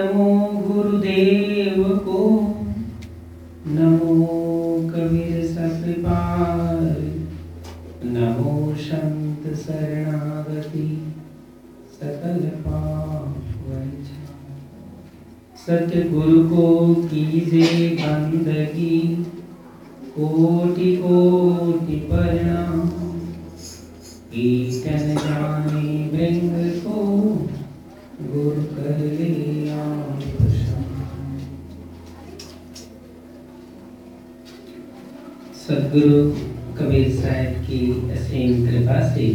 नमो गुरुदेव को। नमो कबीर सकृपाल नमो संत शरणागति। सकल वंचा सतगुरु को कीजे बंदगी। कोटि कोटि प्रणाम। सदगुरु कबीर साहब की असीम कृपा से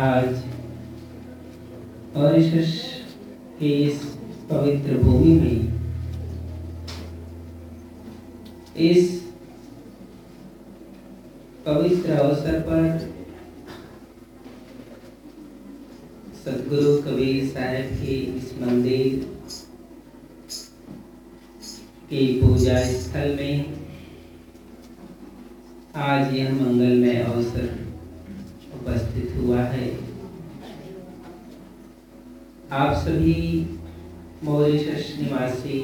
आज मॉरिशस की इस पवित्र भूमि में, इस पवित्र अवसर पर सदगुरु कबीर साहब के इस मंदिर के पूजा स्थल में आज यह मंगलमय अवसर उपस्थित हुआ है। आप सभी मॉरिशस निवासी,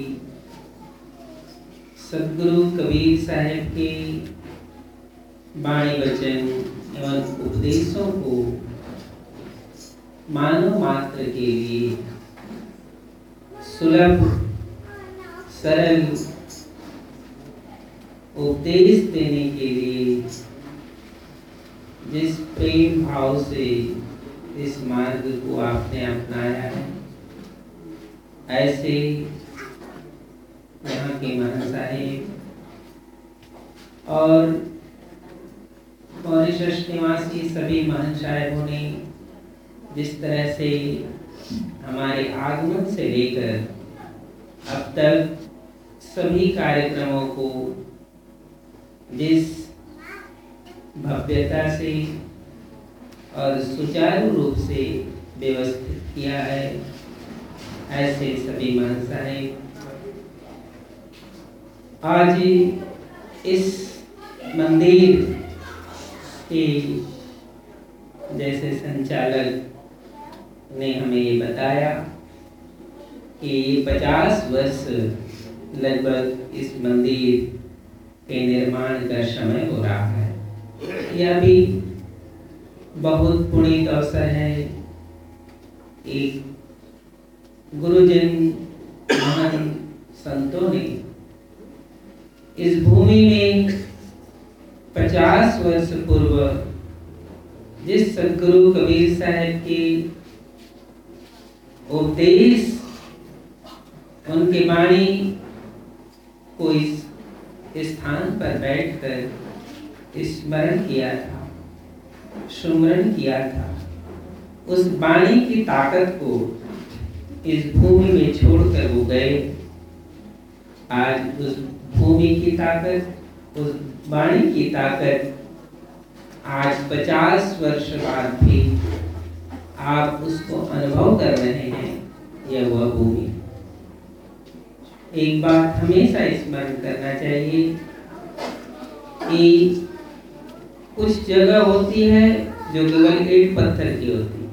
सदगुरु कबीर साहब के वाणी वचन एवं उपदेशों को मानव मात्र के लिए सुलभ, सरल उपदेश देने के लिए जिस प्रेम भाव से इस मार्ग को आपने अपनाया है, ऐसे यहाँ के महान साहेब और मॉरिशस निवासी सभी महान ने जिस तरह से हमारे आगमन से लेकर अब तक सभी कार्यक्रमों को जिस भव्यता से और सुचारू रूप से व्यवस्थित किया है, ऐसे सभी महान आज इस मंदिर के जैसे संचालक ने हमें ये बताया कि ये पचास वर्ष लगभग इस मंदिर के निर्माण का समय हो रहा है। यह भी बहुत पुणित अवसर है एक गुरुजन महान संतों ने इस भूमि में पचास वर्ष पूर्व जिस सदगुरु कबीर साहब के उपदेश, उनके वाणी को इस स्थान पर बैठकर स्मरण किया था, सुमरण किया था। उस वाणी की ताकत को इस भूमि में छोड़कर वो गए। आज उस भूमि की ताकत, उस वाणी की ताकत आज पचास वर्ष बाद भी आप उसको अनुभव कर रहे हैं, यह वह भूमि। एक बात हमेशा स्मरण करना चाहिए कि कुछ जगह होती है जो केवल ईट पत्थर की होती है,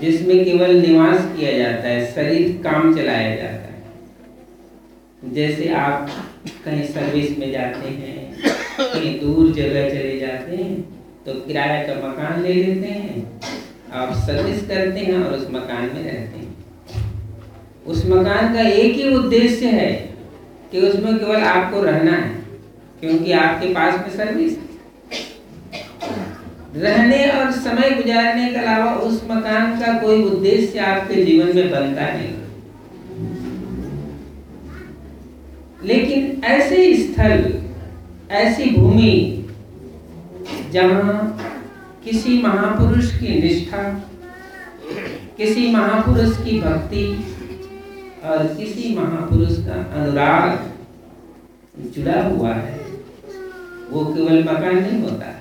जिसमें केवल निवास किया जाता है, शरीर काम चलाया जाता है। जैसे आप कहीं सर्विस में जाते हैं, कहीं दूर जगह चले जाते हैं तो किराया का मकान ले लेते हैं, आप सर्विस करते हैं और उस मकान में रहते हैं। उस मकान का एक ही उद्देश्य है कि उसमें केवल आपको रहना है, क्योंकि आपके पास में सर्विस रहने और समय गुजारने के अलावा उस मकान का कोई उद्देश्य आपके जीवन में बनता नहीं। लेकिन ऐसे स्थल, ऐसी भूमि, जहाँ किसी महापुरुष की निष्ठा, किसी महापुरुष की भक्ति और किसी महापुरुष का अनुराग जुड़ा हुआ है। वो केवल मकान नहीं होता। है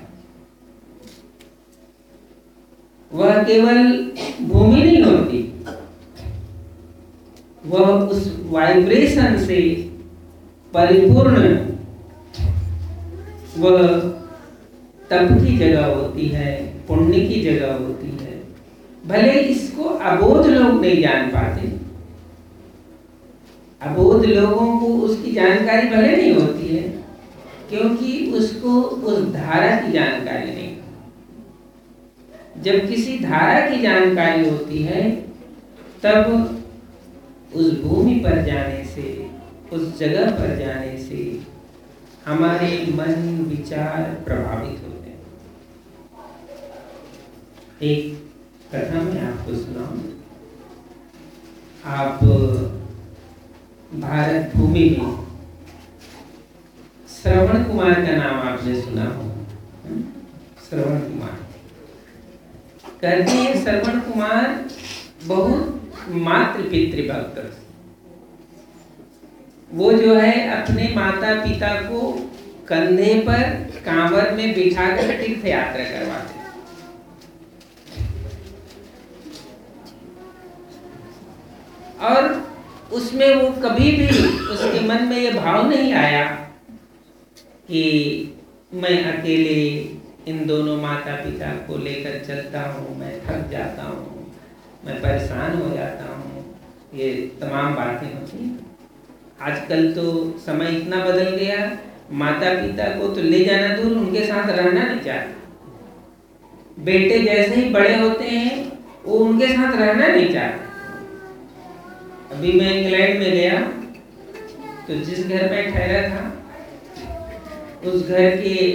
वह केवल भूमि नहीं होती। वह उस वाइब्रेशन से परिपूर्ण वह तप की जगह होती है, पुण्य की जगह होती है। भले इसको अबोध लोग नहीं जान पाते अबोध लोगों को उसकी जानकारी भले नहीं होती है, क्योंकि उसको उस धारा की जानकारी नहीं। जब किसी धारा की जानकारी होती है, तब उस भूमि पर जाने से, उस जगह पर जाने से हमारे मन विचार प्रभावित होते हैं। एक कथा मैं आपको सुनाऊं। आप भारत भूमि में श्रवण कुमार का नाम आपने सुना हो? श्रवण कुमार कहते हैं श्रवण कुमार बहुत मातृ पितृ भक्त वो जो है अपने माता पिता को कंधे पर कांवर में बिठा कर तीर्थ यात्रा करवाते। और उसमें वो कभी भी उसके मन में ये भाव नहीं आया कि मैं अकेले इन दोनों माता पिता को लेकर चलता हूँ, मैं थक जाता हूँ, मैं परेशान हो जाता हूँ, ये तमाम बातें होती हैं। आजकल तो समय इतना बदल गया माता पिता को तो ले जाना दूर, उनके साथ रहना नहीं चाहते बेटे जैसे ही बड़े होते हैं, वो उनके साथ रहना नहीं चाहते। अभी मैं इंग्लैंड में गया तो जिस घर में ठहरा था, उस घर के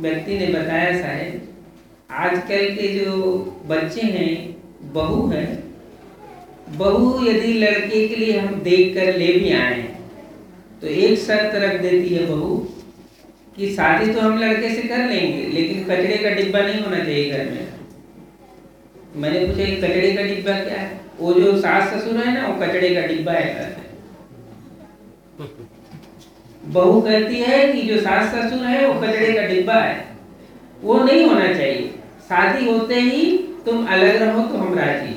व्यक्ति ने बताया शायद आजकल के जो बच्चे हैं, बहू हैं, बहू यदि लड़के के लिए हम देख कर ले भी आए तो एक शर्त रख देती है बहू कि शादी तो हम लड़के से कर लेंगे, लेकिन कचड़े का डिब्बा नहीं होना चाहिए घर में। मैंने पूछा कचड़े का डिब्बा क्या है? वो जो सास ससुर है ना, वो कचड़े का डिब्बा है बहू कहती है कि जो सास ससुर है, वो कचड़े का डिब्बा है। वो नहीं होना चाहिए। शादी होते ही तुम अलग रहो तो हम राज़ी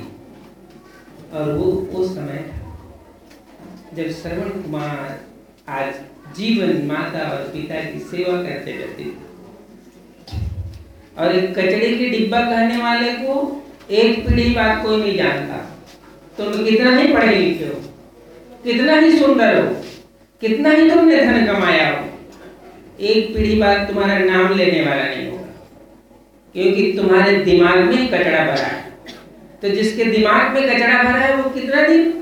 और वो उस समय जब श्रवण कुमार आज जीवन माता और पिता की सेवा करते रहते और एक कचड़े के डिब्बा कहने वाले को एक पीढ़ी बाद कोई नहीं जानता। तुम कितना ही पढ़े लिखे हो, कितना ही सुंदर हो, कितना ही तुमने धन कमाया हो, एक पीढ़ी बाद तुम्हारा नाम लेने वाला नहीं होगा, क्योंकि तुम्हारे दिमाग में कचड़ा भरा है। तो जिसके दिमाग में कचड़ा भरा है, वो कितना दिन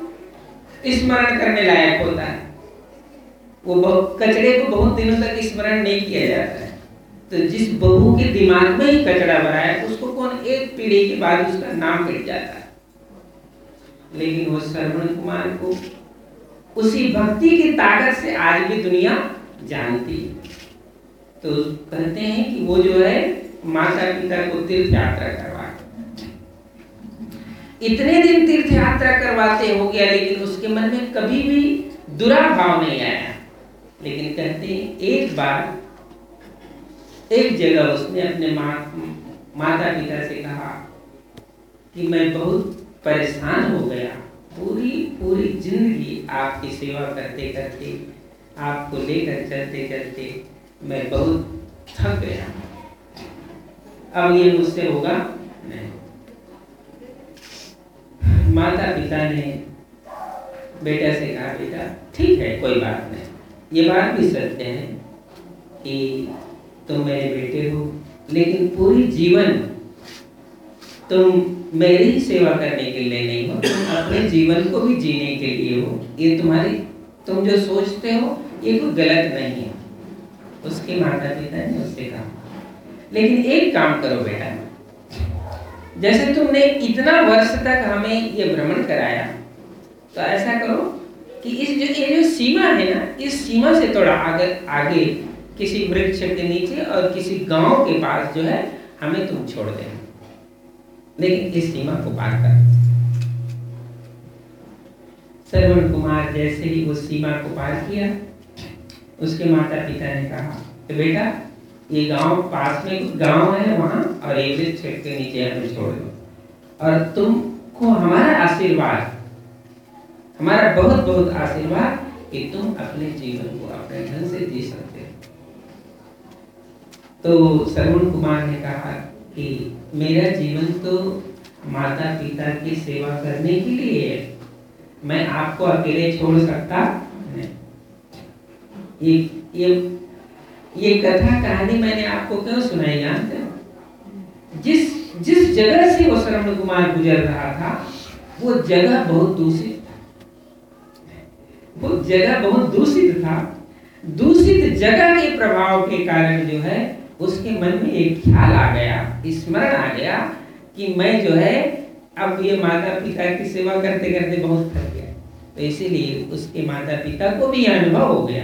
स्मरण करने लायक होता है? वो कचड़े को बहुत दिनों तक स्मरण नहीं किया जाता है। तो जिस बहू के दिमाग में ही कचड़ा भरा है, उसको कौन एक पीढ़ी के बाद उसका नाम मिट जाता है? लेकिन वो श्रवण कुमार को उसी भक्ति की ताकत से आज भी दुनिया जानती तो कहते हैं कि वो जो है, माता पिता को तीर्थ यात्रा करवा इतने दिन तीर्थ यात्रा करवाते हो गया, लेकिन उसके मन में कभी भी दुरा भाव नहीं आया। लेकिन कहते हैं, एक बार, एक जगह उसने अपने माँ, माता पिता से कहा कि मैं बहुत परेशान हो गया। पूरी पूरी ज़िंदगी आपकी सेवा करते करते, आपको लेकर चलते चलते मैं बहुत थक गया। अब ये मुझसे होगा नहीं। माता पिता ने बेटा से कहा, बेटा, ठीक है, कोई बात नहीं। ये बात भी सत्य है कि तुम मेरे बेटे हो, लेकिन पूरी जीवन तुम मेरी सेवा करने के लिए नहीं हो, तुम अपने जीवन को भी जीने के लिए हो। ये तुम्हारी, तुम जो सोचते हो, ये कोई गलत नहीं है। उसके माता पिता ने उससे कहा। लेकिन एक काम करो बेटा। जैसे तुमने इतना वर्ष तक हमें ये भ्रमण कराया तो ऐसा करो कि इस जो, ये जो सीमा है ना, इस सीमा से थोड़ा आगे आगे किसी वृक्ष के नीचे और किसी गाँव के पास जो है, हमें तुम छोड़ देना। लेकिन इस सीमा को पार कर श्रवण कुमार जैसे ही वो सीमा को पार किया, उसके माता पिता ने कहा तो बेटा, ये गाँव पास में गाँव है वहाँ, और एवरेज छेड़ के नीचे हमें छोड़ दो। और तुमको हमारा आशीर्वाद, हमारा बहुत बहुत आशीर्वाद कि तुम अपने जीवन को अपने ढंग से जी सकते तो श्रवण कुमार ने कहा कि मेरा जीवन तो माता पिता की सेवा करने के लिए है। मैं आपको अकेले छोड़ सकता ये ये ये कथा कहानी मैंने आपको क्यों सुनाई जानते जिस जिस जगह से वो श्रवण कुमार गुजर रहा था, वो जगह बहुत दूषित वो जगह बहुत दूषित था। दूषित जगह के प्रभाव के कारण जो है उसके मन में एक ख्याल आ गया, स्मरण आ गया कि मैं जो है, अब ये माता पिता की सेवा करते करते बहुत थक गया। तो इसीलिए उसके माता पिता को भी अनुभव हो गया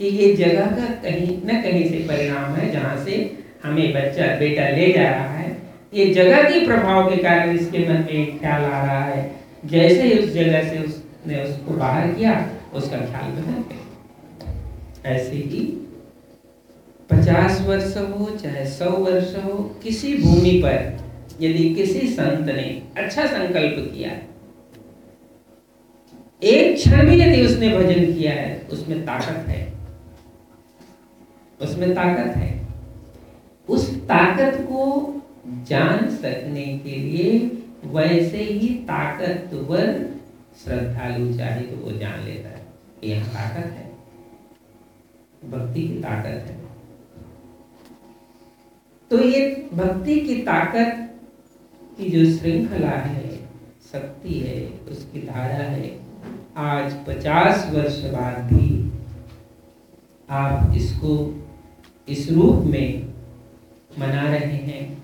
कि ये जगह का कहीं न कहीं से परिणाम है जहाँ से हमें बच्चा, बेटा ले जा रहा है। ये जगह के प्रभाव के कारण इसके मन में एक ख्याल आ रहा है। जैसे उस जगह से उसने उसको बाहर किया, उसका ख्याल बदल गया। ऐसे ही पचास वर्ष हो, चाहे सौ वर्ष हो, किसी भूमि पर यदि किसी संत ने अच्छा संकल्प किया, एक क्षण भी यदि उसने भजन किया है, उसमें ताकत है। उसमें ताकत है। उस ताकत को जान सकने के लिए वैसे ही ताकतवर श्रद्धालु चाहे तो वो जान लेता है। यह ताकत है। भक्ति की ताकत है। तो ये भक्ति की ताकत की जो श्रृंखला है, शक्ति है, उसकी धारा है, आज पचास वर्ष बाद भी आप इसको इस रूप में मना रहे हैं।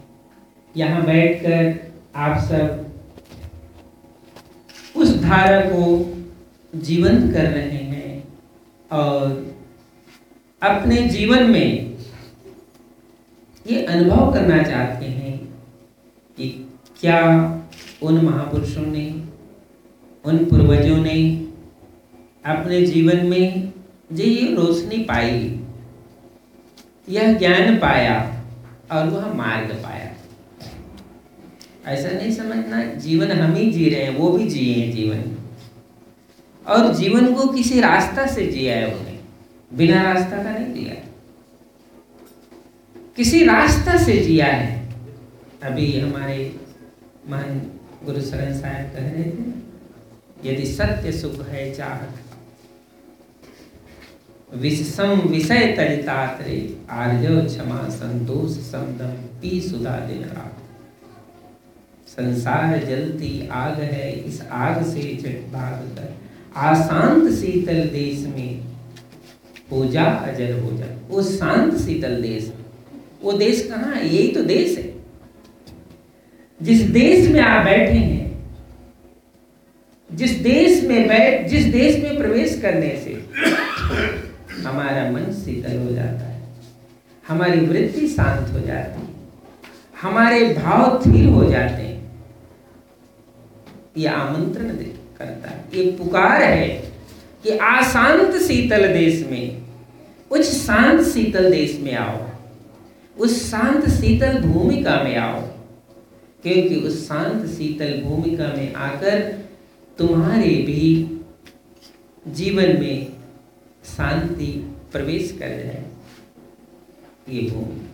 यहाँ बैठकर आप सब उस धारा को जीवंत कर रहे हैं और अपने जीवन में ये अनुभव करना चाहते हैं कि क्या उन महापुरुषों ने, उन पूर्वजों ने अपने जीवन में जो ये रोशनी पाई, यह ज्ञान पाया और वह मार्ग पाया। ऐसा नहीं समझना, जीवन हम ही जी रहे हैं, वो भी जिए हैं जीवन। और जीवन को किसी रास्ता से जिया है उन्हें बिना रास्ता का नहीं जिया। किसी रास्ता से जिया है। अभी हमारे महान गुरु शरण साहब कह रहे थे, यदि सत्य सुख है चाहत विषम विषय तरितात्रे आर्य क्षमा संतोष समदम पी सुधा दिन रात। संसार जलती आग है, इस आग से चट भाग कर। आशांत शीतल देश में पूजा अजर हो जा वो शांत शीतल देश वो देश कहाँ है? यही तो देश है। जिस देश में आप बैठे हैं जिस देश में बैठ, जिस देश में प्रवेश करने से हमारा मन शीतल हो जाता है, हमारी वृत्ति शांत हो जाती है, हमारे भाव स्थिर हो जाते हैं। ये आमंत्रण करता है। ये पुकार है कि आशांत शीतल देश में उस शांत शीतल देश में आओ। उस शांत शीतल भूमिका में आओ। क्योंकि उस शांत शीतल भूमिका में आकर तुम्हारे भी जीवन में शांति प्रवेश कर जाए ये भूमि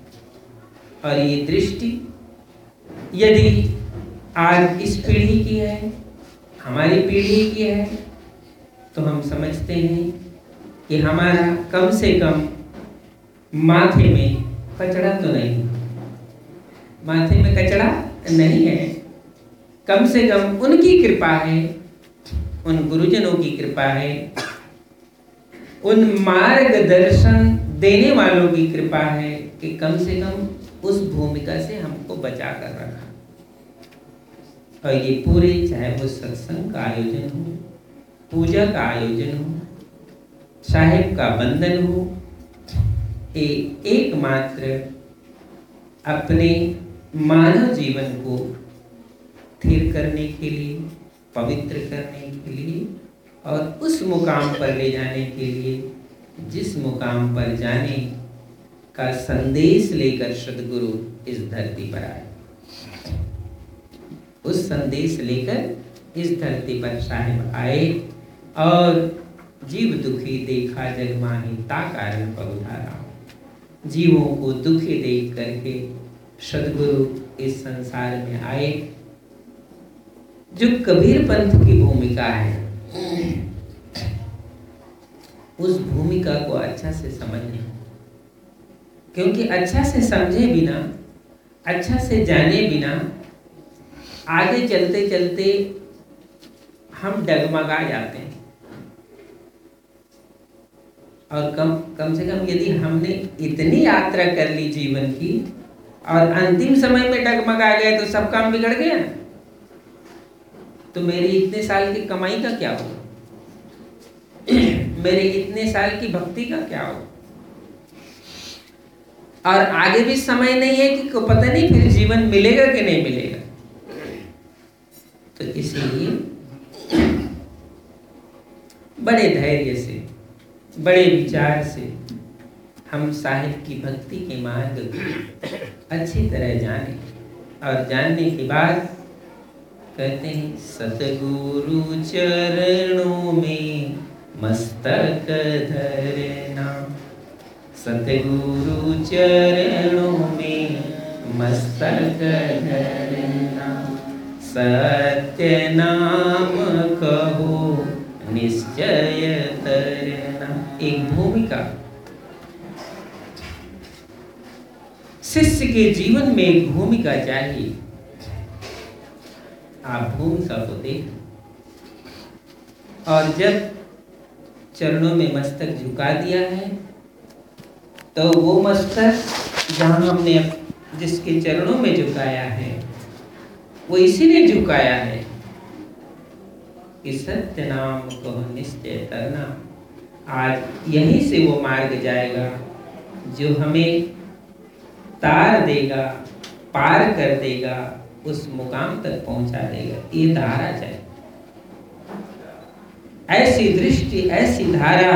और ये दृष्टि यदि आज इस पीढ़ी की है, हमारी पीढ़ी की है तो हम समझते हैं कि हमारा कम से कम माथे में कचड़ा तो नहीं माथे में कचड़ा नहीं है। कम से कम उनकी कृपा है, उन गुरुजनों की कृपा है। उन मार्गदर्शन देने वालों की कृपा है कि कम से कम उस भूमिका से हमको बचा कर रखा। और ये पूरे, चाहे वो सत्संग का आयोजन हो, पूजा का आयोजन हो, साहेब का बंधन हो ये एकमात्र अपने मानव जीवन को स्थिर करने के लिए, पवित्र करने के लिए और उस मुकाम पर ले जाने के लिए, जिस मुकाम पर जाने का संदेश लेकर सदगुरु इस धरती पर आए। उस संदेश लेकर इस धरती पर साहिब आए और जीव दुखी देखा जग माही ता कारण पगुधारा जीवों को दुखी देख करके सदगुरु इस संसार में आए। जो कबीर पंथ की भूमिका है, उस भूमिका को अच्छा से समझना क्योंकि अच्छा से समझे बिना अच्छा से जाने बिना, आगे चलते चलते हम डगमगा जाते हैं। और कम कम से कम यदि हमने इतनी यात्रा कर ली जीवन की, और अंतिम समय में डगमगा गए तो सब काम बिगड़ गया। तो मेरी इतने साल की कमाई का क्या होगा? मेरे इतने साल की भक्ति का क्या होगा? और आगे भी समय नहीं है को पता नहीं फिर जीवन मिलेगा कि नहीं मिलेगा। तो इसलिए बड़े धैर्य से बड़े विचार से हम साहिब की भक्ति के मार्ग अच्छी तरह जाने और जानने के बाद कहते हैं, सतगुरु चरणों में मस्तक धरना। सतगुरु चरणों में मस्तक धरना। सत्य नाम कहो, निश्चय तरना। एक भूमिका। शिष्य के जीवन में एक भूमिका चाहिए। आप भूमिका को देख और जब चरणों में मस्तक झुका दिया है तो वो मस्तक जहाँ हमने जिसके चरणों में झुकाया है, वो इसीलिए झुकाया है। कि सत्य नाम को निश्चय करना। आज यहीं से वो मार्ग जाएगा, जो हमें तार देगा, पार कर देगा, उस मुकाम तक पहुँचा देगा। ये धारा जाए। ऐसी दृष्टि, ऐसी धारा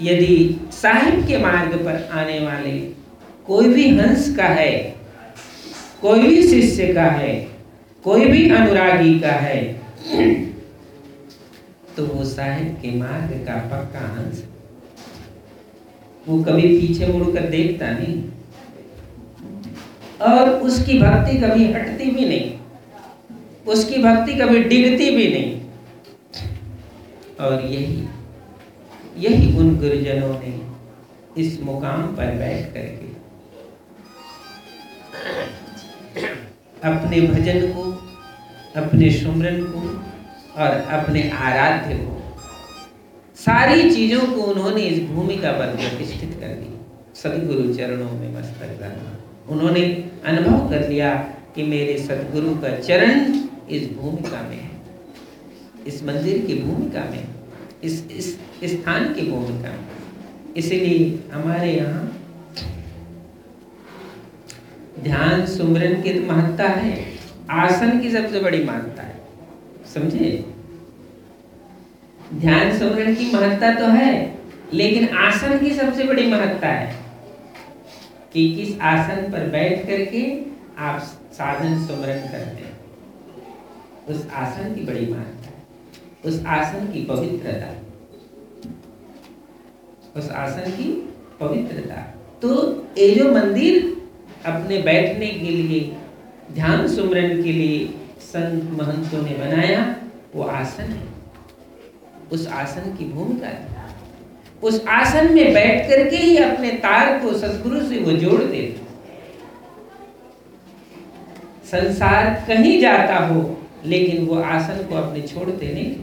यदि साहिब के मार्ग पर आने वाले कोई भी हंस का है, कोई भी शिष्य का है, कोई भी अनुरागी का है तो वो साहिब के मार्ग का पक्का हंस वो कभी पीछे मुड़कर देखता नहीं। और उसकी भक्ति कभी हटती भी नहीं। उसकी भक्ति कभी डिगती भी नहीं। और यही यही उन गुरुजनों ने इस मुकाम पर बैठ करके अपने भजन को, अपने सुमरन को और अपने आराध्य को। सारी चीज़ों को उन्होंने इस भूमिका पर प्रतिष्ठित कर दी सदगुरु चरणों में मस्तक रखा उन्होंने अनुभव कर लिया कि मेरे सदगुरु का चरण इस भूमिका में है। इस मंदिर की भूमिका में इस इस स्थान की भूमिका में इसलिए हमारे यहाँ ध्यान, सुमरन की तो महत्ता है। आसन की सबसे बड़ी महत्ता है। समझे? ध्यान सुमरन की महत्ता तो है, लेकिन आसन की सबसे बड़ी महत्ता है कि किस आसन पर बैठ करके आप साधन सुमरन करते हैं। उस आसन की बड़ी महत्ता है। उस आसन की पवित्रता। उस आसन की पवित्रता। तो ये जो मंदिर अपने बैठने के लिए, ध्यान सुमरन के लिए संत महंतों ने बनाया, वो आसन है। उस आसन की भूमिका है। उस आसन में बैठ करके ही अपने तार को सदगुरु से वो जोड़ देते संसार कहीं जाता हो, लेकिन वो आसन को अपने छोड़ते नहीं।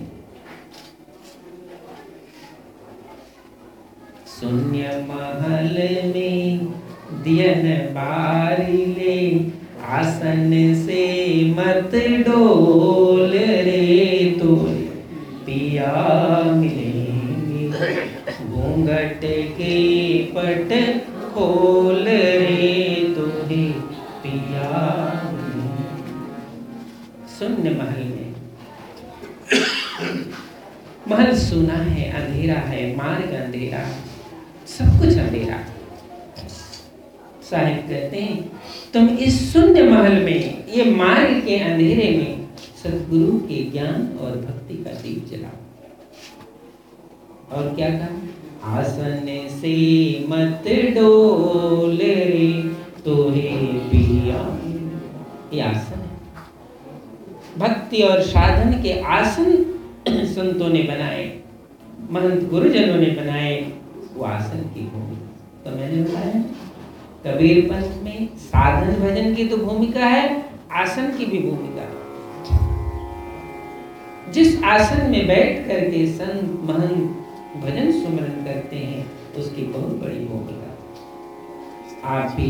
शून्य महल में दियन बारी ले आसन से मत डोल रे तो पिया मिलेंगे। घूंघट के पट खोल रे तुहे। पिया शून्य महल में। महल सुना है, अंधेरा है, मार्ग अंधेरा, सब कुछ अंधेरा। साहिब कहते हैं तुम इस शून्य महल में, ये मार्ग के अंधेरे में सदगुरु के ज्ञान और भक्ति का दीप जलाओ। और क्या कहा? आसन से मत डोले रे तो पिया। ये आसन है। भक्ति और साधन के आसन संतों ने बनाए, महंत गुरुजनों ने बनाए, वो आसन की भूमि। तो मैंने बताया। कबीर पंथ में साधन भजन की तो भूमिका है, आसन की भी भूमिका जिस आसन में बैठ करके संत महंत भजन सुमरन करते हैं, उसकी बहुत बड़ी भूमिका आप भी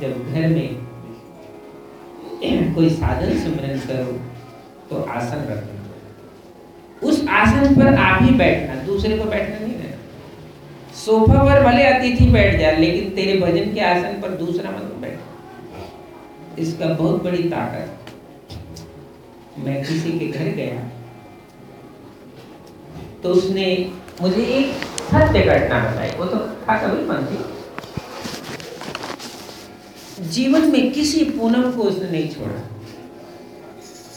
जब घर में कोई साधन सुमरन करो तो आसन रखना। उस आसन पर आप ही बैठना, दूसरे को बैठना नहीं सोफा पर भले अतिथि बैठ जाए, लेकिन तेरे भजन के आसन पर दूसरा मत बैठ। इसका बहुत बड़ी ताकत मैं किसी के घर गया। तो उसने मुझे एक सत्य घटना बताई। वो तो था कभी पंथी जीवन में किसी पूनम को उसने नहीं छोड़ा।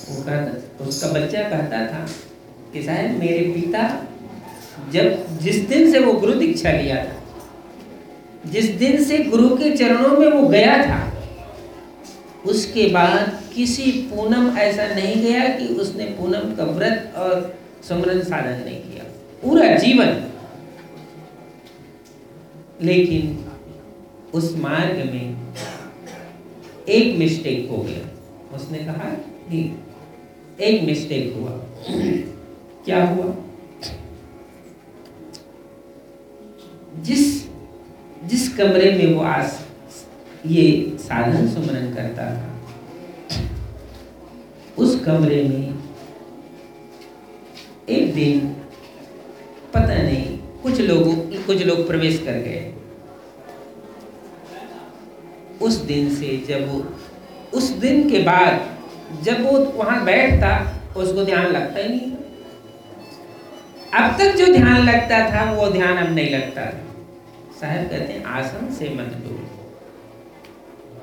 वो कहता उसका बच्चा कहता था कि साहब, मेरे पिता जब जिस दिन से वो गुरु दीक्षा लिया था, जिस दिन से गुरु के चरणों में वो गया था, उसके बाद किसी पूनम ऐसा नहीं गया कि उसने पूनम का व्रत और सुमरन साधन नहीं किया। पूरा जीवन। लेकिन उस मार्ग में एक मिस्टेक हो गया। उसने कहा कि एक मिस्टेक हुआ। क्या हुआ? कमरे में वो आस, ये साधन सुमरन करता था। उस कमरे में एक दिन पता नहीं, कुछ लोगों, कुछ लोग प्रवेश कर गए। उस दिन से जब वो, उस दिन के बाद जब वो वहाँ बैठता, उसको ध्यान लगता ही नहीं अब तक जो ध्यान लगता था, वो ध्यान अब नहीं लगता साहब कहते हैं आसन से मत दो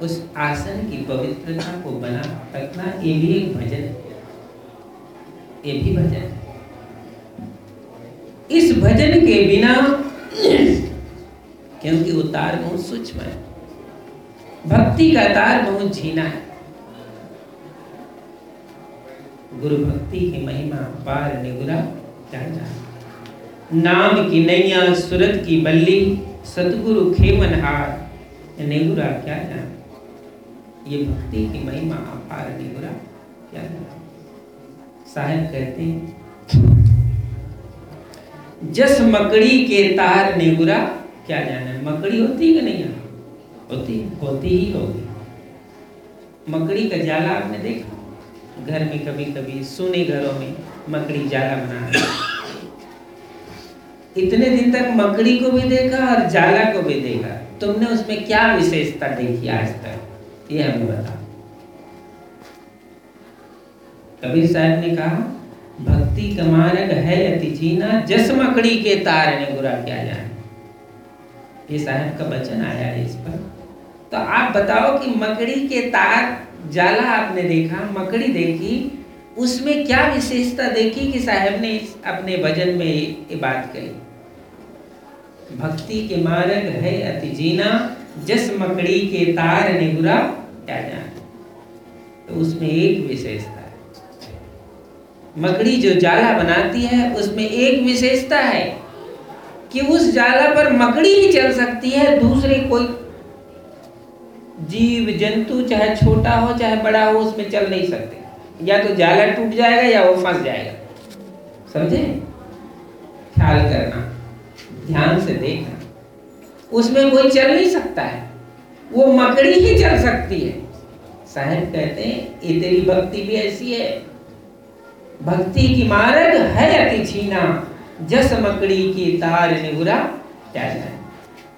उस आसन की पवित्रता को बना रखना ये भी एक भजन ये भी भजन इस भजन के बिना क्योंकि वो तार बहुत सूक्ष्म है, भक्ति का तार बहुत झीना है। गुरु भक्ति की महिमा पार निगुरा जान। नाम की नैया, सुरत की बल्ली सतगुरु खेमन हार निगुरा क्या जान? ये भक्ति की महिमा अपार निगुरा क्या जान? साहेब कहते हैं, जस मकड़ी के तार नेगुरा क्या जाना? मकड़ी होती है कि नहीं? होती होती ही होगी। मकड़ी का जाला आपने देखा? घर में कभी कभी सुने घरों में मकड़ी जाला बना इतने दिन तक मकड़ी को भी देखा और जाला को भी देखा। तुमने उसमें क्या विशेषता देखी आज तक? ये हमें बता। कबीर साहब ने कहा, भक्ति का मार्ग है अति जीना, जस मकड़ी के तार ने बुरा क्या जाए ये साहब का वचन आया है इस पर। तो आप बताओ कि मकड़ी के तार, जाला आपने देखा, मकड़ी देखी, उसमें क्या विशेषता देखी कि साहब ने अपने भजन में ये बात कही? भक्ति के मार्ग है अति जीना, जस मकड़ी के तार ने बुरा क्या जाए तो उसमें एक विशेषता है। मकड़ी जो जाला बनाती है, उसमें एक विशेषता है कि उस जाला पर मकड़ी ही चल सकती है, दूसरे कोई जीव, जंतु, चाहे छोटा हो, चाहे बड़ा हो, उसमें चल नहीं सकते। या तो जाला टूट जाएगा या वो फंस जाएगा। समझे? ख्याल करना। ध्यान से देखना। उसमें कोई चल नहीं सकता है। वो मकड़ी ही चल सकती है। साहब कहते हैं ये तेरी भक्ति भी ऐसी है। भक्ति की मार्ग है अति छीना। जस मकड़ी की तार निगुरा जाए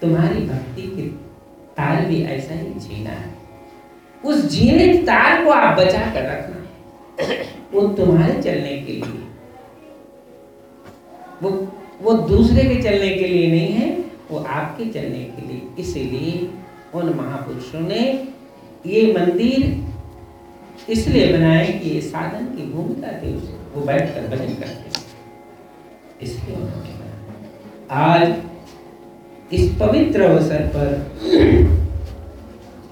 तुम्हारी भक्ति की तार भी ऐसा ही छीना है। उस जीने तार को आप बचा कर रखना। वो तुम्हारे चलने के लिए। वो वो दूसरे के चलने के लिए नहीं है, वो आपके चलने के लिए। इसीलिए उन महापुरुषों ने ये मंदिर इसलिए बनाए कि ये साधन की भूमिका थी वो बैठ कर भजन करते इसलिए उन्होंने आज इस पवित्र अवसर पर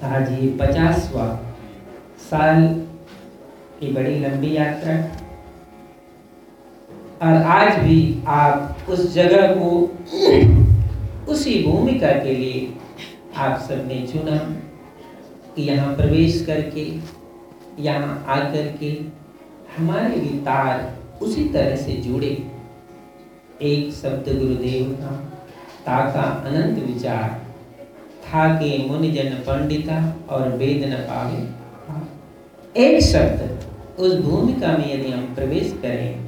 आज ये पचासवा साल की बड़ी लंबी यात्रा और आज भी आप उस जगह को उसी भूमिका के लिए आप सबने चुना। कि यहाँ प्रवेश करके, यहाँ आकर के हमारे भी तार उसी तरह से जुड़े। एक शब्द गुरुदेव का, ताका अनंत विचार। था के मुनिजन पंडिता और वेद न पावे। एक शब्द, उस भूमिका में यदि हम प्रवेश करें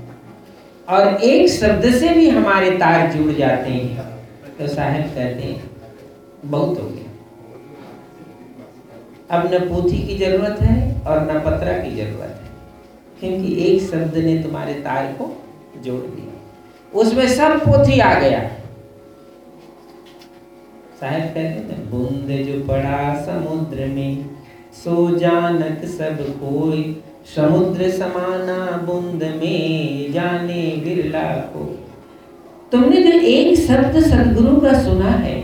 और एक शब्द से भी हमारे तार जुड़ जाते हैं। तो साहब कहते हैं, बहुत हो गया। अब न पोथी की ज़रूरत है और न पत्रा की ज़रूरत है, क्योंकि एक शब्द ने तुम्हारे तार को जोड़ दिया। उसमें सब पोथी आ गया। साहब कहते हैं, बूंद जो पड़ा समुद्र में, सो जानत सब कोई समुद्र समाना बुंद में जाने बिरला को। तुमने जो एक शब्द सदगुरु का सुना है,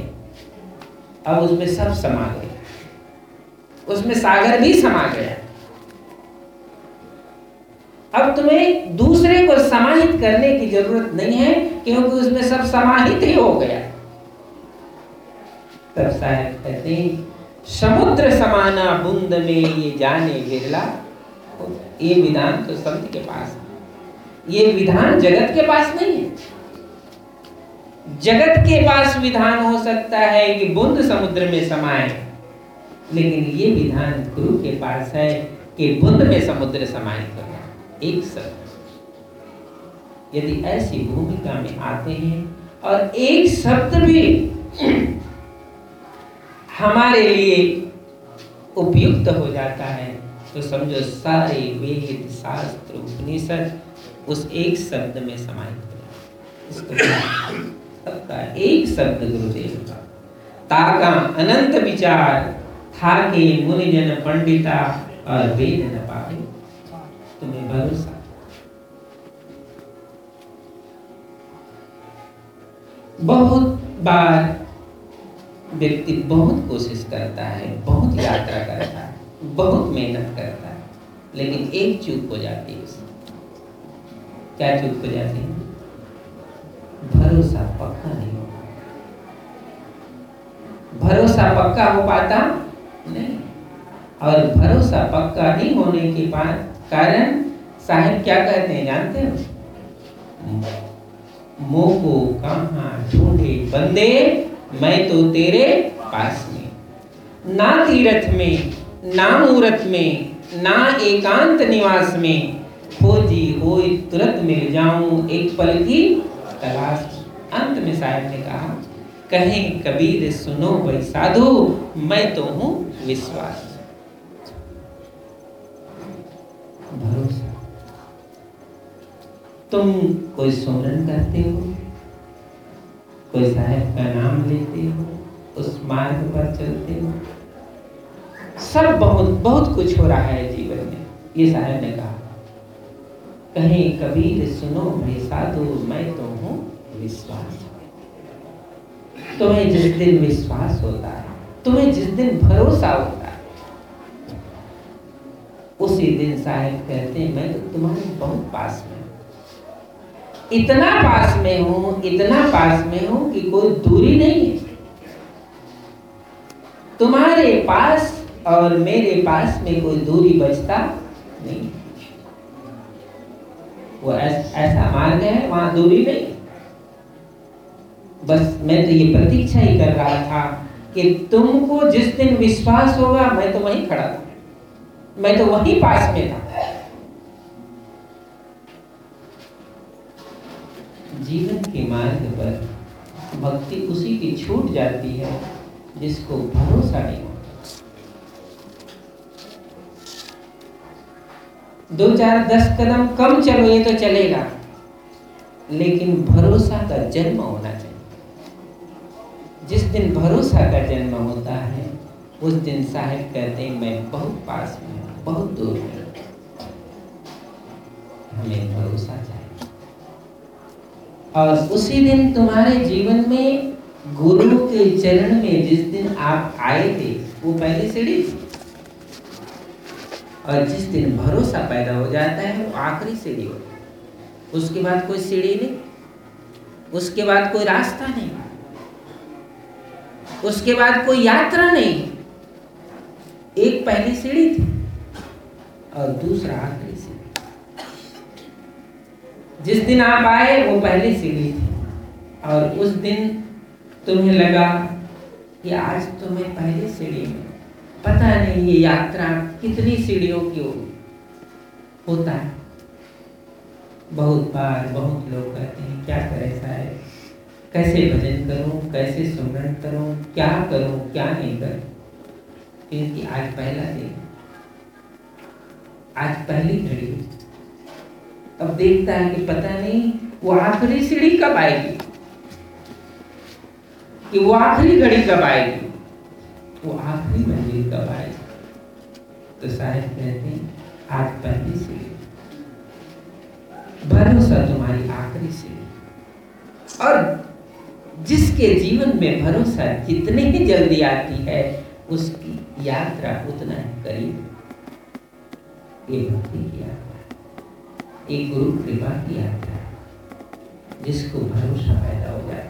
अब उसमें सब समा गया उसमें सागर भी समा गया। अब तुम्हें दूसरे को समाहित करने की ज़रूरत नहीं है, क्योंकि उसमें सब समाहित ही हो गया। तब शायद कहते समुद्र समाना बुंद में ये जाने बिरला ये विधान तो संत के पास ये विधान जगत के पास नहीं है। जगत के पास विधान हो सकता है कि बुंद समुद्र में समाए लेकिन ये विधान गुरु के पास है कि बुंद में समुद्र समाये कर एक शब्द। यदि ऐसी भूमिका में आते हैं और एक शब्द भी हमारे लिए उपयुक्त हो जाता है तो समझो, सारे वेद, शास्त्र, उपनिषद उस एक शब्द में समाहित इसको सबका एक शब्द गुरुदेव का। ताका अनंत विचार था के मुनिजन पंडिता और वेद न पाए तुम्हें भरोसा। बहुत बार व्यक्ति बहुत कोशिश करता है, बहुत यात्रा करता है। बहुत मेहनत करता है, लेकिन एक चूक हो जाती है उसमें। क्या चूक हो जाती है? भरोसा पक्का नहीं हो भरोसा पक्का हो पाता? नहीं। और भरोसा पक्का नहीं होने के कारण साहिब क्या कहते हैं, जानते हो? मोको कहा ढूंढे बंदे, मैं तो तेरे पास में। ना तीरथ में ना मूर्त में, ना एकांत निवास में, खोजी हो तुरंत मिल जाऊँ एक पल की तलाश। अंत में साहब ने कहा, कहें कबीर, सुनो भाई साधु, मैं तो हूँ विश्वास। भरोसा। तुम कोई सुमरन करते हो? कोई साहब का नाम लेते हो? उस मार्ग पर चलते हो? सब बहुत बहुत कुछ हो रहा है जीवन में, ये साहब ने कहा। कहीं कबीर सुनो मैं साधु, मैं तो हूँ विश्वास। तुम्हें जिस दिन विश्वास होता है, तुम्हें जिस दिन भरोसा होता है, उसी दिन साहेब कहते हैं, मैं तो तुम्हारे बहुत पास में इतना पास में हूँ, इतना पास में हूँ कि कोई दूरी नहीं है। तुम्हारे पास और मेरे पास में कोई दूरी बचता नहीं। वो ऐसा मार्ग है, वहाँ दूरी नहीं बस मैं तो ये प्रतीक्षा ही कर रहा था कि तुमको जिस दिन विश्वास होगा, मैं तो वहीं खड़ा था। मैं तो वहीं पास में था। जीवन के मार्ग पर भक्ति उसी की छूट जाती है जिसको भरोसा नहीं। दो चार दस कदम कम चलो, ये तो चलेगा। लेकिन भरोसा का जन्म होना चाहिए। जिस दिन भरोसा का जन्म होता है, उस दिन साहेब कहते हैं, मैं बहुत पास में बहुत दूर में हमें भरोसा चाहिए। और उसी दिन तुम्हारे जीवन में गुरु के चरण में जिस दिन आप आए थे, वो पहली सीढ़ी और जिस दिन भरोसा पैदा हो जाता है, वो आखिरी सीढ़ी होती है। उसके बाद कोई सीढ़ी नहीं, उसके बाद कोई रास्ता नहीं, उसके बाद कोई यात्रा नहीं। एक पहली सीढ़ी थी और दूसरा आखिरी सीढ़ी। जिस दिन आप आए, वो पहली सीढ़ी थी। और उस दिन तुम्हें लगा कि आज तुम्हें पहली सीढ़ी में पता नहीं ये यात्रा कितनी सीढ़ियों की होता है। बहुत बार बहुत लोग कहते हैं, क्या करें साहब? कैसे भजन करूँ? कैसे सुमरण करूँ? क्या करूँ? क्या नहीं करूँ? क्योंकि आज पहला दिन। आज पहली घड़ी। अब देखता है कि पता नहीं, वो आखिरी सीढ़ी कब आएगी? कि वो आखिरी घड़ी कब आएगी? वो आखिरी आएगी तो शायद कहते हैं, आज पहली सीढ़ी भरोसा तुम्हारी आखिरी से और जिसके जीवन में भरोसा जितने ही जल्दी आती है, उसकी यात्रा उतना ही करीब। ये भक्ति की यात्रा। एक गुरु कृपा की यात्रा जिसको भरोसा पैदा हो है।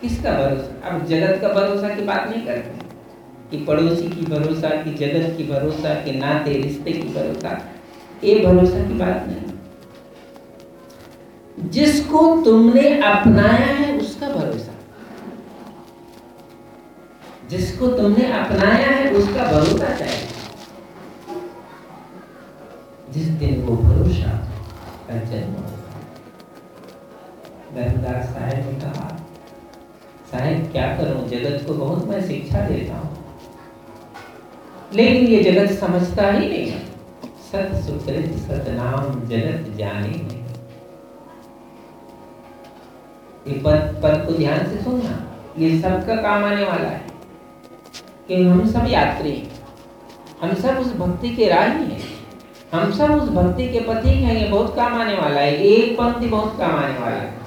किसका भरोसा? अब जगत का भरोसा की बात नहीं करते। कि पड़ोसी की भरोसा, की जगत की भरोसा, के नाते, रिश्ते की भरोसा, ये भरोसा की बात नहीं। जिसको तुमने अपनाया है, उसका भरोसा। जिसको तुमने अपनाया है, उसका भरोसा चाहिए जिस दिन वो भरोसा का जन्म धर्मदास साहेब ने कहा, साहेब, क्या करूँ? जगत को बहुत मैं शिक्षा देता हूँ। लेकिन ये जगत समझता ही नहीं सत सुकृत सतनाम जगत जाने ये पद पद को ध्यान से सुनना। ये सबका काम आने वाला है। कि हम सब यात्री हैं। हम सब उस भक्ति के राही हैं। हम सब उस भक्ति के पति हैं। ये बहुत काम आने वाला है। एक पंक्ति बहुत काम आने वाला है।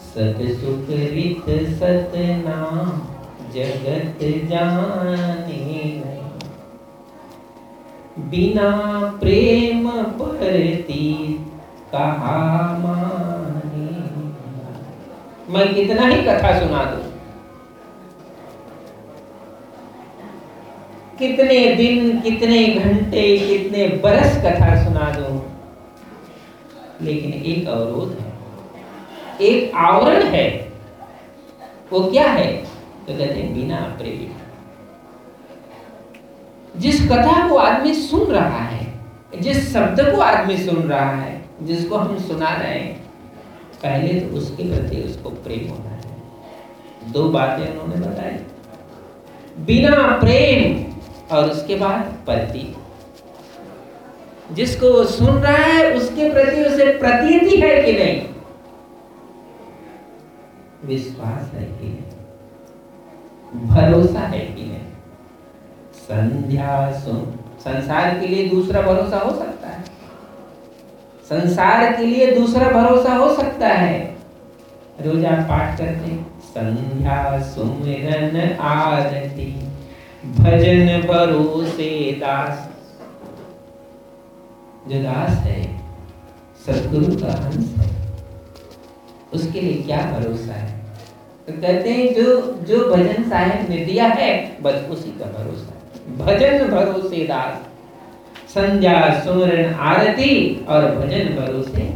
सत सुख रित सत नाम जगत जाने। बिना प्रेम परती कहा माने। मैं कितना ही कथा सुना दू। कितने दिन, कितने घंटे, कितने बरस कथा सुना दू। लेकिन एक अवरोध है। एक आवरण है। वो क्या है? तो कहते हैं, बिना प्रेम जिस कथा को आदमी सुन रहा है, जिस शब्द को आदमी सुन रहा है, जिसको हम सुना रहे हैं, पहले तो उसके प्रति उसको प्रेम होना है। दो बातें उन्होंने बताई। बिना प्रेम और उसके बाद पति। जिसको वो सुन रहा है, उसके प्रति उसे प्रतीति है कि नहीं? विश्वास है कि नहीं भरोसा है कि नहीं? संध्या सुन। संसार के लिए दूसरा भरोसा हो सकता है। संसार के लिए दूसरा भरोसा हो सकता है। रोज आप पाठ करते संध्या सुमिरन आरती। भजन भरोसे दास। जो दास है, सदगुरु का हंस है, उसके लिए क्या भरोसा है? कहते हैं, जो जो भजन साहेब ने दिया है, बस उसी का भरोसा भजन भरोसे दास संध्या सुमरण आरती और भजन भरोसे।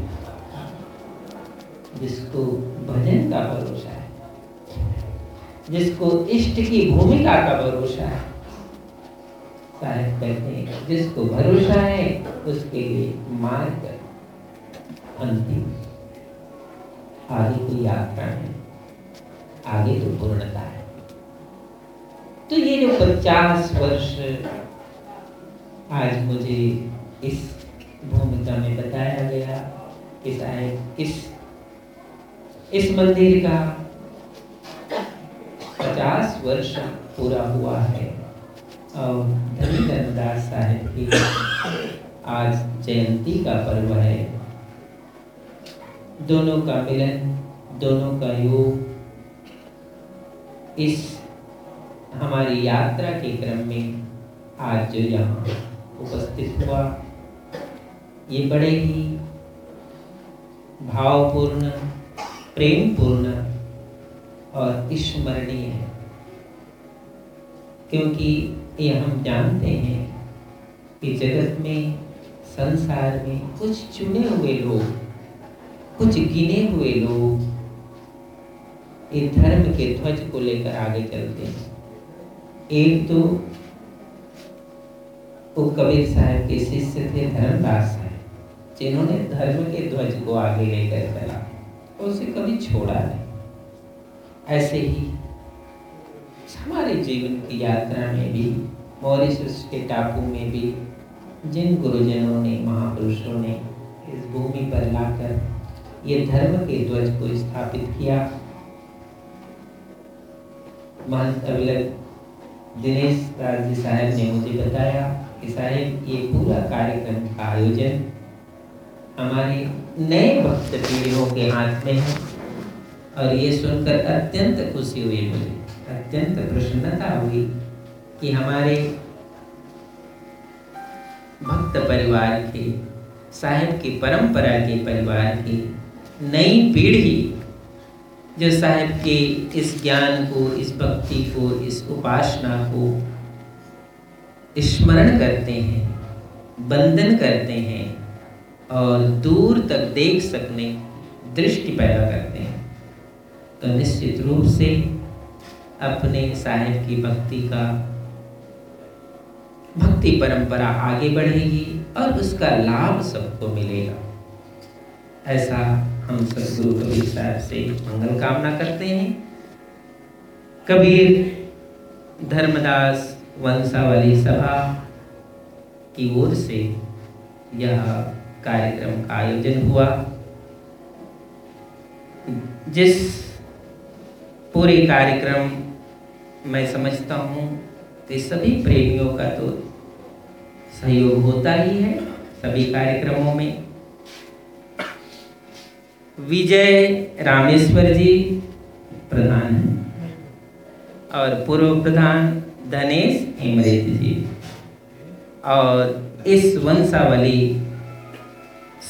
जिसको भजन का भरोसा है, जिसको इष्ट की भूमिका का भरोसा है, साहेब कहते हैं, जिसको भरोसा है, उसके लिए मार्ग अंतिम। आदि की यात्रा है आगे तो पूर्णता है। तो ये जो पचास वर्ष आज मुझे इस भूमिका में बताया गया कि शायद इस इस मंदिर का पचास वर्ष पूरा हुआ है। और धनी धनदास साहेब की आज जयंती का पर्व है। दोनों का मिलन, दोनों का योग इस हमारी यात्रा के क्रम में आज यहाँ उपस्थित हुआ। ये बड़े ही भावपूर्ण, प्रेमपूर्ण और स्मरणीय है, क्योंकि ये हम जानते हैं कि जगत में, संसार में कुछ चुने हुए लोग, कुछ गिने हुए लोग इस धर्म के ध्वज को लेकर आगे चलते हैं। एक तो वो कबीर साहब के शिष्य थे, धर्मदास साहब जिन्होंने धर्म के ध्वज को आगे लेकर चला। उसे कभी छोड़ा नहीं। ऐसे ही हमारे जीवन की यात्रा में भी, मॉरिशस के टापू में भी, जिन गुरुजनों ने, महापुरुषों ने इस भूमि पर लाकर ये धर्म के ध्वज को स्थापित किया महंत दिनेश जी साहब ने मुझे बताया कि साहब, ये पूरा कार्यक्रम का आयोजन हमारे नए भक्त पीढ़ियों के हाथ में है और ये सुनकर अत्यंत खुशी हुई मुझे, अत्यंत प्रसन्नता हुई कि हमारे भक्त परिवार के, साहेब की परंपरा के परिवार की नई पीढ़ी जो साहेब के इस ज्ञान को, इस भक्ति को, इस उपासना को स्मरण करते हैं, बंधन करते हैं और दूर तक देख सकने, दृष्टि पैदा करते हैं। तो निश्चित रूप से अपने साहेब की भक्ति का, भक्ति परंपरा आगे बढ़ेगी और उसका लाभ सबको मिलेगा। ऐसा हम सदगुरु कबीर साहब से मंगल कामना करते हैं। कबीर धर्मदास वंशावली सभा की ओर से यह कार्यक्रम का आयोजन हुआ, जिस पूरे कार्यक्रम मैं समझता हूँ कि सभी प्रेमियों का तो सहयोग होता ही है। सभी कार्यक्रमों में विजय रामेश्वर जी प्रधान। हैं और पूर्व प्रधान धनेश हेमरेत जी और इस वंशावली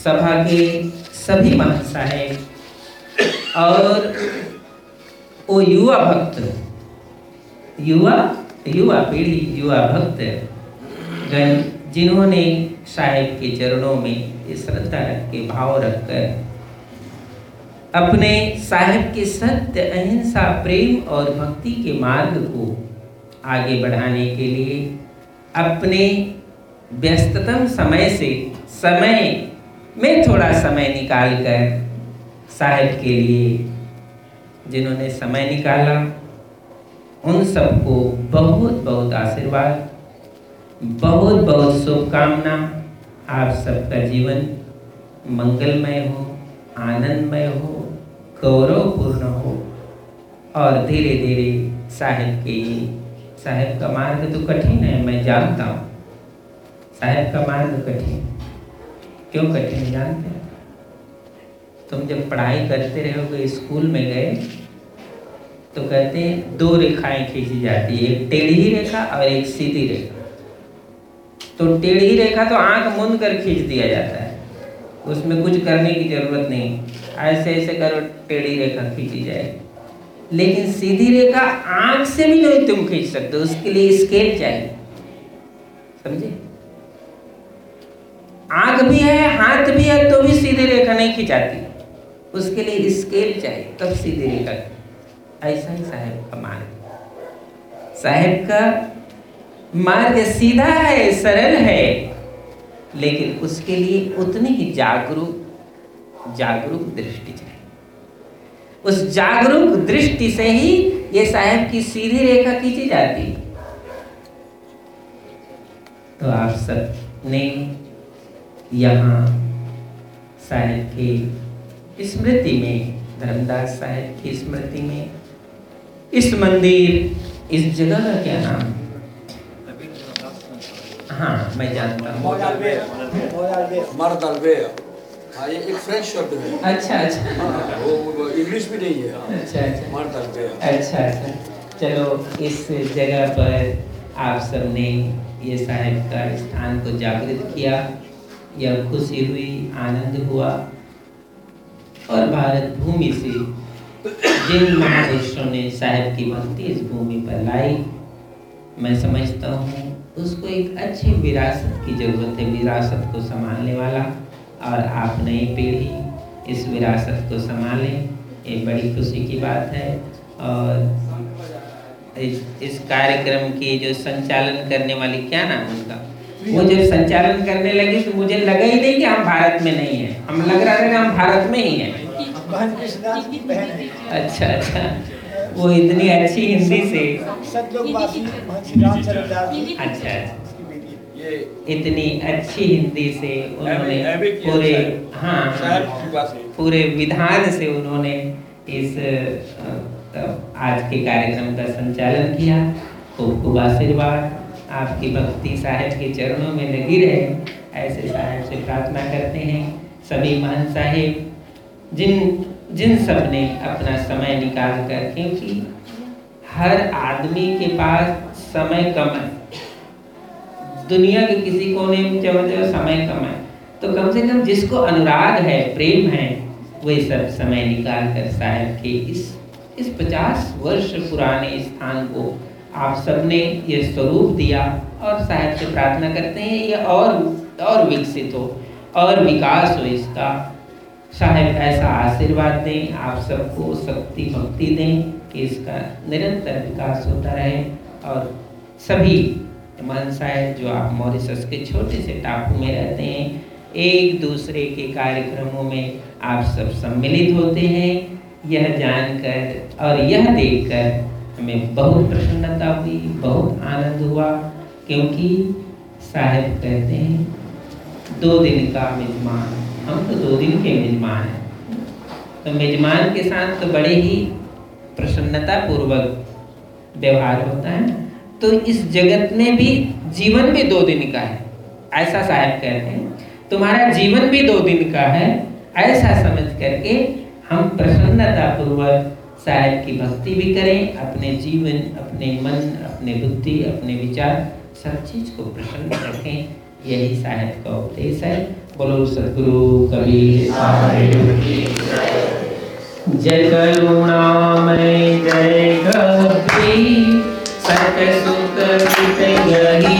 सभा के सभी महासाहेब और वो युवा भक्त, युवा युवा पीढ़ी, युवा भक्त गण, जिन्होंने साहेब के चरणों में श्रद्धा रख के भाव रखकर अपने साहेब के सत्य, अहिंसा, प्रेम और भक्ति के मार्ग को आगे बढ़ाने के लिए, अपने व्यस्ततम समय से समय में थोड़ा समय निकाल कर साहेब के लिए जिन्होंने समय निकाला, उन सबको बहुत बहुत आशीर्वाद, बहुत बहुत शुभकामना। आप सबका जीवन मंगलमय हो, आनंदमय हो। गौरवपूर्ण हो और धीरे धीरे साहेब के साहेब का मार्ग तो कठिन है, मैं जानता हूँ। साहेब का मार्ग कठिन क्यों कठिन जानते हैं? तुम जब पढ़ाई करते रहोगे स्कूल में गए तो कहते हैं, दो रेखाएँ खींची जाती है, एक टेढ़ी रेखा और एक सीधी रेखा। तो टेढ़ी रेखा तो आँख मुंद कर खींच दिया जाता है। उसमें कुछ करने की ज़रूरत नहीं। ऐसे ऐसे करो, टेढ़ी रेखा खींची जाए। लेकिन सीधी रेखा आँख से भी नहीं तुम खींच सकते, उसके लिए स्केल चाहिए। समझे? आँख भी है, हाथ भी है तो भी सीधी रेखा नहीं खिंचाती। उसके लिए स्केल चाहिए, तब सीधी रेखा। ऐसा ही साहेब का मार्ग। साहेब का मार्ग सीधा है, सरल है, लेकिन उसके लिए उतनी ही जागरूक जागरूक दृष्टि चाहिए उस जागरूक दृष्टि से ही ये साहेब की सीधी रेखा खींची जाती तो आप सबने यहाँ साहेब की स्मृति में, धर्मदास साहेब की स्मृति में, इस मंदिर, इस जगह का क्या नाम? हाँ मैं जानता हूँ। हाँ ये एक फ्रेंच शब्द है। अच्छा अच्छा। हाँ, वो इंग्लिश भी नहीं है। अच्छा अच्छा। मर्द अलवेया अच्छा अच्छा। चलो इस जगह पर आप सबने ये साहेब का स्थान को जागृत किया। यह खुशी हुई आनंद हुआ। और भारत भूमि से जिन महापुरुषों ने साहेब की भक्ति इस भूमि पर लाई मैं समझता हूँ उसको एक अच्छी विरासत की ज़रूरत है। विरासत को संभालने वाला और आप नई पीढ़ी इस विरासत को संभालें। ये बड़ी खुशी की बात है। और इस इस कार्यक्रम की जो संचालन करने वाली क्या नाम उनका? वो जब संचालन करने लगी तो मुझे लगा ही नहीं कि हम भारत में नहीं है। हम लग रहा था कि हम भारत में ही हैं। अच्छा अच्छा। वो इतनी अच्छी हिंदी से। जी अच्छा अच्छा उसकी बेटी है। ये इतनी अच्छी हिंदी से उन्होंने पूरे हाँ। पूरे विधान से उन्होंने इस आज के कार्यक्रम का संचालन किया। खूब खूब आशीर्वाद। आपकी भक्ति साहेब के चरणों में लगी रहे। ऐसे साहेब से प्रार्थना करते हैं। सभी महान साहेब जिन जिन सबने अपना समय निकाल कर क्योंकि हर आदमी के पास समय कम है। दुनिया के किसी कोने में जाओ समय कम है तो कम से कम जिसको अनुराग है, प्रेम है, वही सब समय निकाल कर साहेब के इस इस पचास वर्ष पुराने स्थान को आप सबने ये स्वरूप दिया और साहेब से प्रार्थना करते हैं ये और और विकसित हो, और विकास हो इसका। साहेब ऐसा आशीर्वाद दें, आप सबको शक्ति भक्ति दें कि इसका निरंतर विकास होता रहे और सभी मान साहेब जो आप मॉरिशस के छोटे से टापू में रहते हैं, एक दूसरे के कार्यक्रमों में आप सब सम्मिलित होते हैं। यह जानकर और यह देखकर हमें बहुत प्रसन्नता हुई, बहुत आनंद हुआ, क्योंकि साहेब कहते हैं, दो दिन का मेजमान हम तो दो दिन के मेजमान हैं। तो मेजमान के साथ तो बड़े ही प्रसन्नता पूर्वक व्यवहार होता है। तो इस जगत में भी जीवन भी दो दिन का है। ऐसा साहब कहते हैं। तुम्हारा जीवन भी दो दिन का है। ऐसा समझ करके हम प्रसन्नता पूर्वक साहब की भक्ति भी करें, अपने जीवन, अपने मन, अपने बुद्धि, अपने विचार, सब चीज़ को प्रसन्न रखें। यही साहब का उपदेश है। बोलो, सदगुरु कबीर जय करुणामय जय कबीर सत सुख हित यही लाभों की। जय करुणामय, जय कबीर। सत सुख हित यही